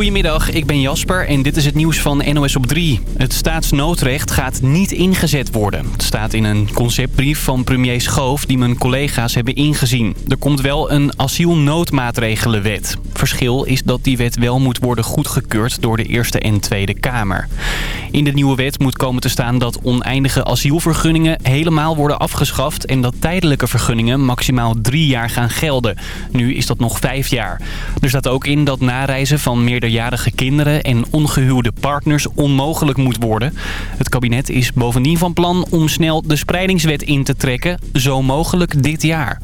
Goedemiddag, ik ben Jasper en dit is het nieuws van NOS op 3. Het staatsnoodrecht gaat niet ingezet worden. Het staat in een conceptbrief van premier Schoof die mijn collega's hebben ingezien. Er komt wel een asielnoodmaatregelenwet. Verschil is dat die wet wel moet worden goedgekeurd door de Eerste en Tweede Kamer. In de nieuwe wet moet komen te staan dat oneindige asielvergunningen helemaal worden afgeschaft... en dat tijdelijke vergunningen maximaal drie jaar gaan gelden. Nu is dat nog vijf jaar. Er staat ook in dat nareizen van meerderjarige kinderen en ongehuwde partners onmogelijk moet worden. Het kabinet is bovendien van plan om snel de spreidingswet in te trekken, zo mogelijk dit jaar.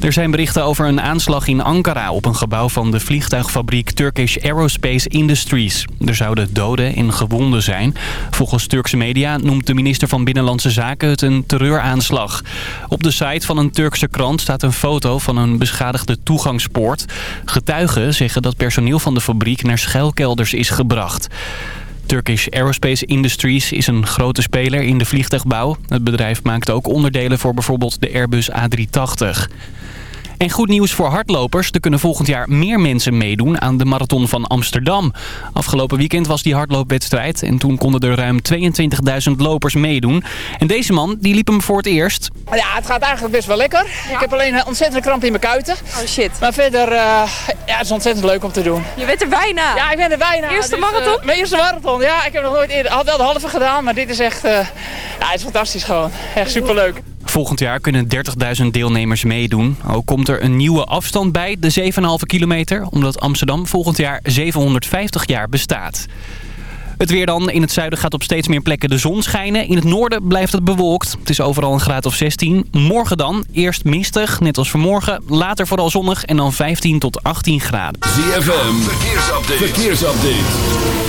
Er zijn berichten over een aanslag in Ankara op een gebouw van de vliegtuigfabriek Turkish Aerospace Industries. Er zouden doden en gewonden zijn. Volgens Turkse media noemt de minister van Binnenlandse Zaken het een terreuraanslag. Op de site van een Turkse krant staat een foto van een beschadigde toegangspoort. Getuigen zeggen dat personeel van de fabriek naar schuilkelders is gebracht. Turkish Aerospace Industries is een grote speler in de vliegtuigbouw. Het bedrijf maakt ook onderdelen voor bijvoorbeeld de Airbus A380. En goed nieuws voor hardlopers. Er kunnen volgend jaar meer mensen meedoen aan de Marathon van Amsterdam. Afgelopen weekend was die hardloopwedstrijd. En toen konden er ruim 22.000 lopers meedoen. En deze man, die liep hem voor het eerst. Ja, het gaat eigenlijk best wel lekker. Ik heb alleen een ontzettende kramp in mijn kuiten. Oh shit. Maar verder, uh, ja, het is ontzettend leuk om te doen. Je bent er bijna. Ja, ik ben er bijna. Eerste marathon? Uh, mijn eerste marathon, ja. Ik heb nog nooit eerder, had wel de halve gedaan, maar dit is echt, uh, ja, het is fantastisch gewoon. Echt superleuk. Volgend jaar kunnen 30.000 deelnemers meedoen. Ook komt er een nieuwe afstand bij, de 7,5 kilometer... omdat Amsterdam volgend jaar 750 jaar bestaat. Het weer dan. In het zuiden gaat op steeds meer plekken de zon schijnen. In het noorden blijft het bewolkt. Het is overal een graad of 16. Morgen dan. Eerst mistig, net als vanmorgen. Later vooral zonnig en dan 15 tot 18 graden. ZFM, verkeersupdate. verkeersupdate.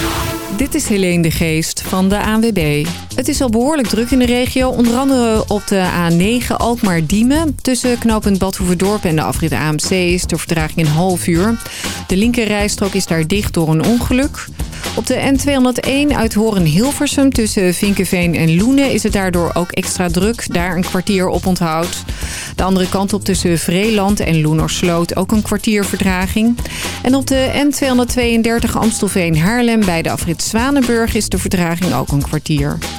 Dit is Helene de Geest van de ANWB. Het is al behoorlijk druk in de regio. Onder andere op de A9 Alkmaar-Diemen. Tussen knooppunt Badhoevedorp en de afrit AMC is de vertraging een half uur. De linkerrijstrook is daar dicht door een ongeluk. Op de N201 uit Horen-Hilversum tussen Vinkenveen en Loenen is het daardoor ook extra druk. Daar een kwartier op onthoud. De andere kant op tussen Vreeland en Loenersloot ook een kwartier vertraging. En op de N232 Amstelveen-Haarlem bij de afrit Zwanenburg is de vertraging ook een kwartier.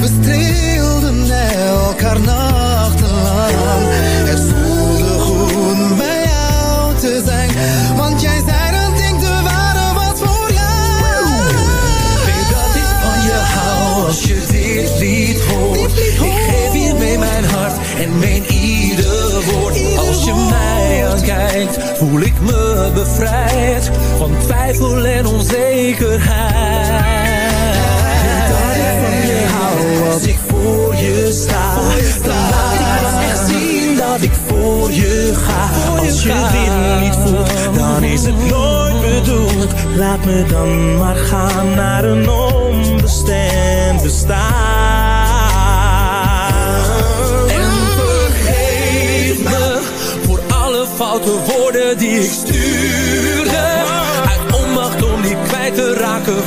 We streelden elkaar nachtenlang. Het voelde goed bij jou te zijn, want jij zei dat ik de ware was voor jou. Weet dat ik van je hou als je dit lied hoort. Ik geef hiermee mijn hart en mijn ieder woord. Als je mij aankijkt, voel ik me bevrijd van twijfel en onzekerheid als ik voor je sta. Dan laat ik pas echt zien dat ik voor je ga. Als je dit niet voelt, dan is het nooit bedoeld. Laat me dan maar gaan naar een onbestemd bestaan. foute woorden die ik stuurde Uit onmacht om die kwijt te raken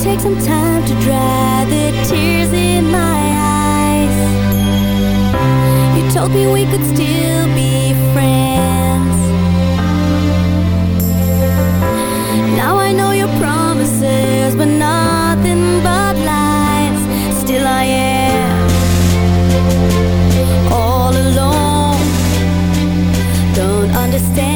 take some time to dry the tears in my eyes. You told me we could still be friends. Now I know your promises were nothing but lies. Still I am all alone. Don't understand.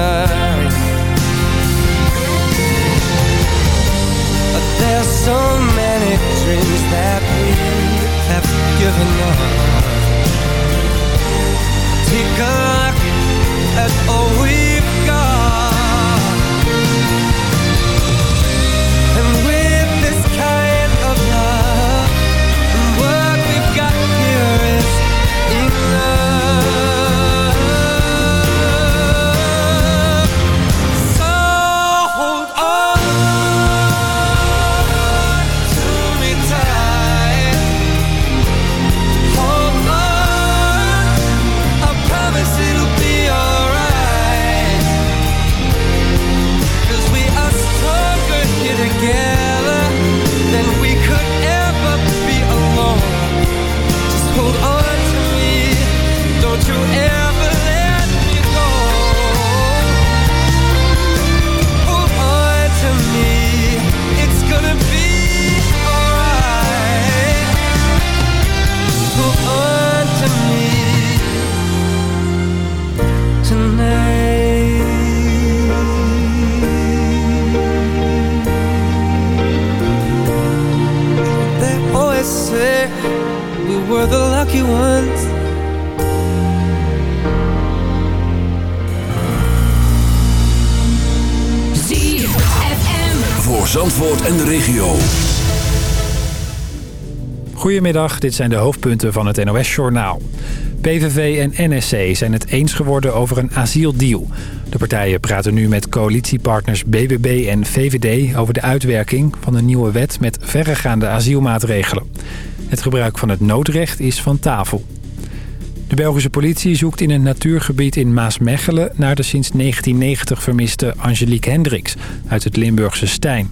Dit zijn de hoofdpunten van het NOS-journaal. PVV en NSC zijn het eens geworden over een asieldeal. De partijen praten nu met coalitiepartners BBB en VVD... over de uitwerking van een nieuwe wet met verregaande asielmaatregelen. Het gebruik van het noodrecht is van tafel. De Belgische politie zoekt in een natuurgebied in Maasmechelen... naar de sinds 1990 vermiste Angelique Hendricks uit het Limburgse Stijn.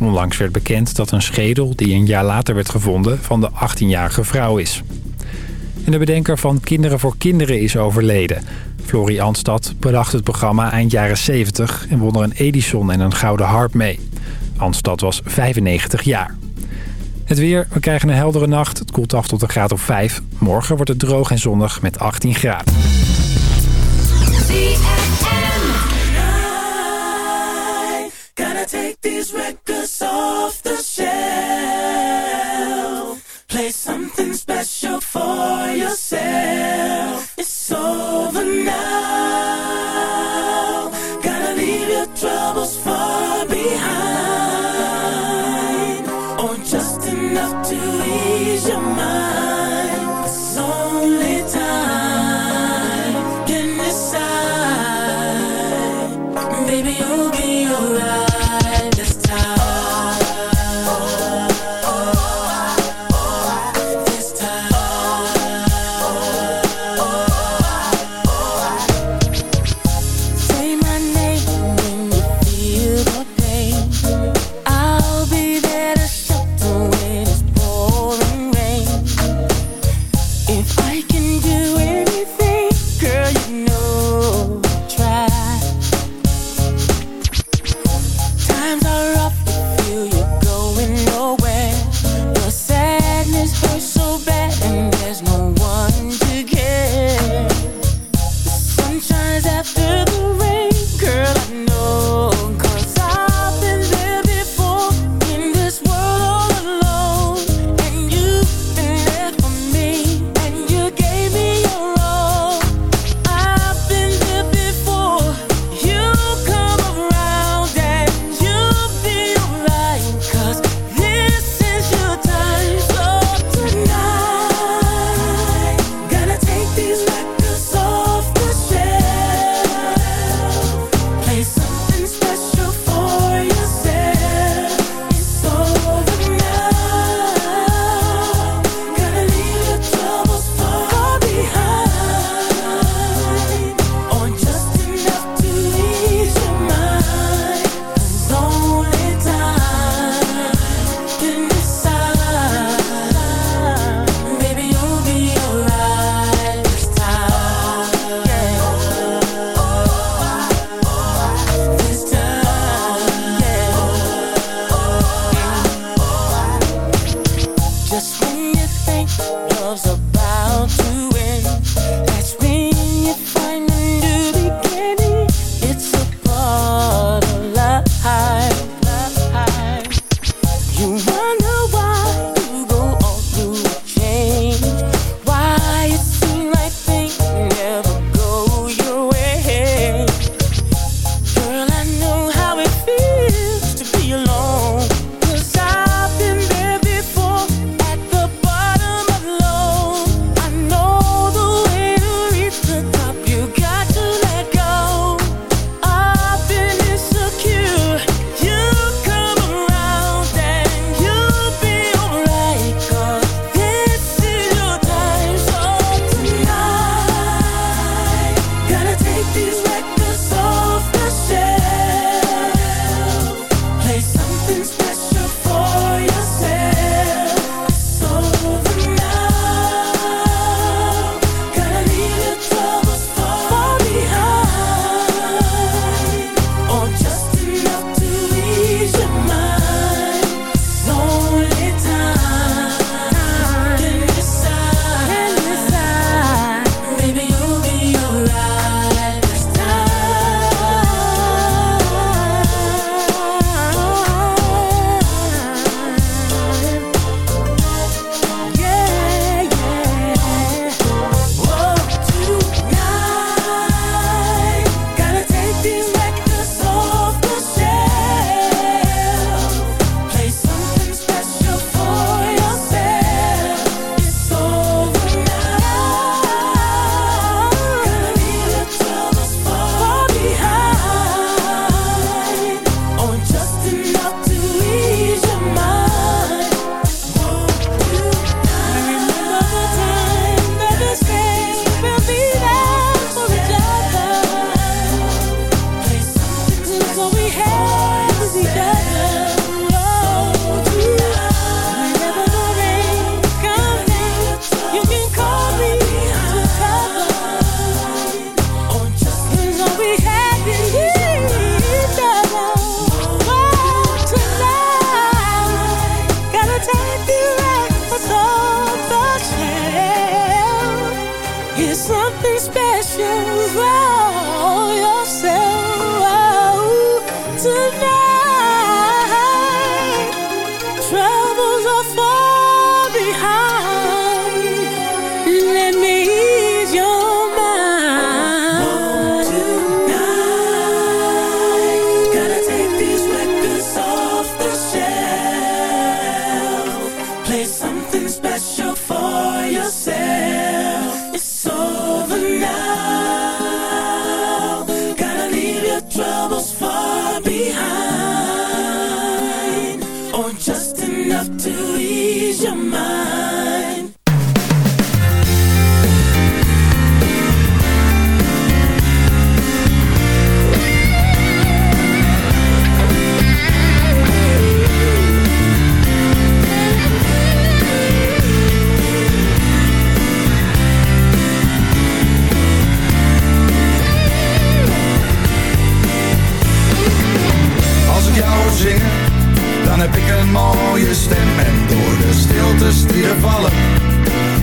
Onlangs werd bekend dat een schedel die een jaar later werd gevonden... van de 18-jarige vrouw is. En de bedenker van Kinderen voor Kinderen is overleden. Florie Anstad bedacht het programma eind jaren 70... en won er een Edison en een gouden harp mee. Anstad was 95 jaar. Het weer, we krijgen een heldere nacht. Het koelt af tot een graad of 5. Morgen wordt het droog en zonnig met 18 graden. Off the shelf. Play something special for yourself.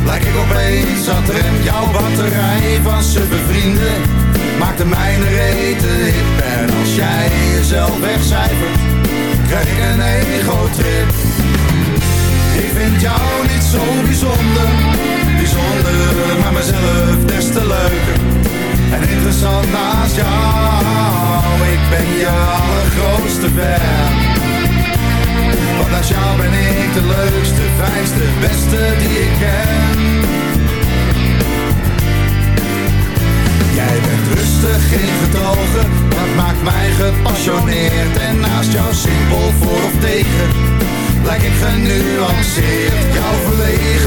Lijk ik opeens zat in jouw batterij van super vrienden Maakte mijn reten. Hip En als jij jezelf wegcijfert Krijg ik een ego-trip. Ik vind jou niet zo bijzonder Bijzonder, maar mezelf des te leuker En interessant naast jou. Ik ben je allergrootste fan. Naast jou ben ik de leukste, vijfste, beste die ik ken. Jij bent rustig, geen getogen, dat maakt mij gepassioneerd? En naast jou simpel voor of tegen, lijk ik genuanceerd Jouw verlegen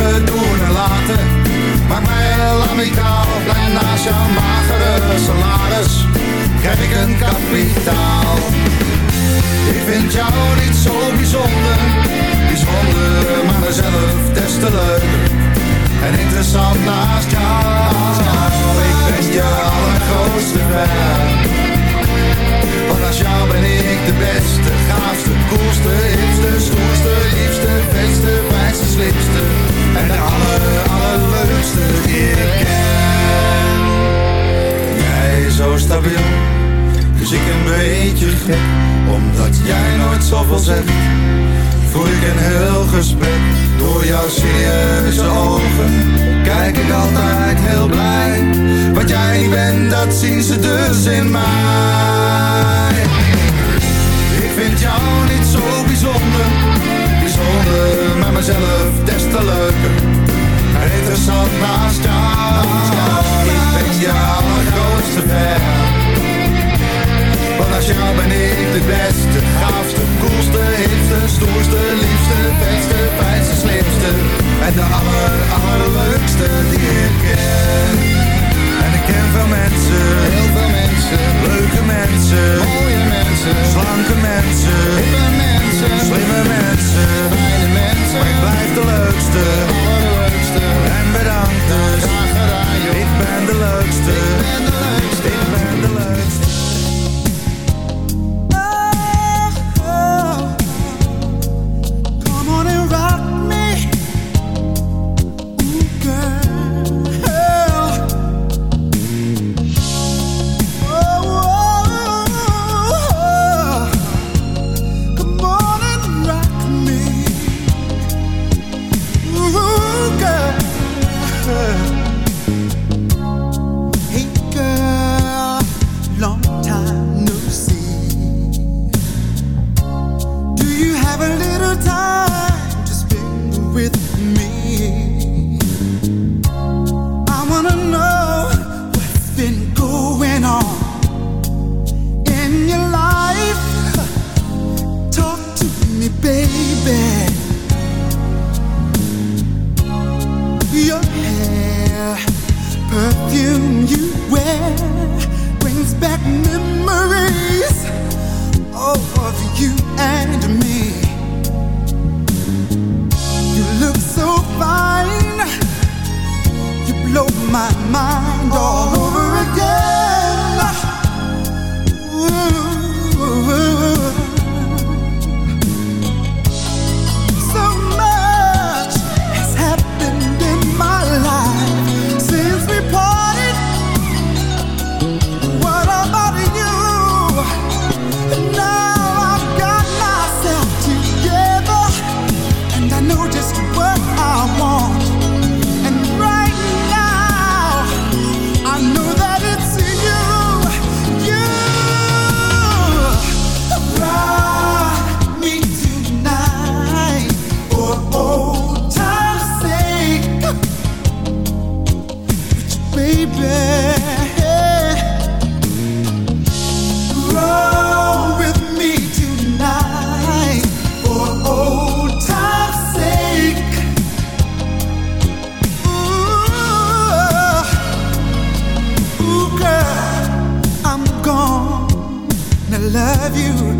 with you.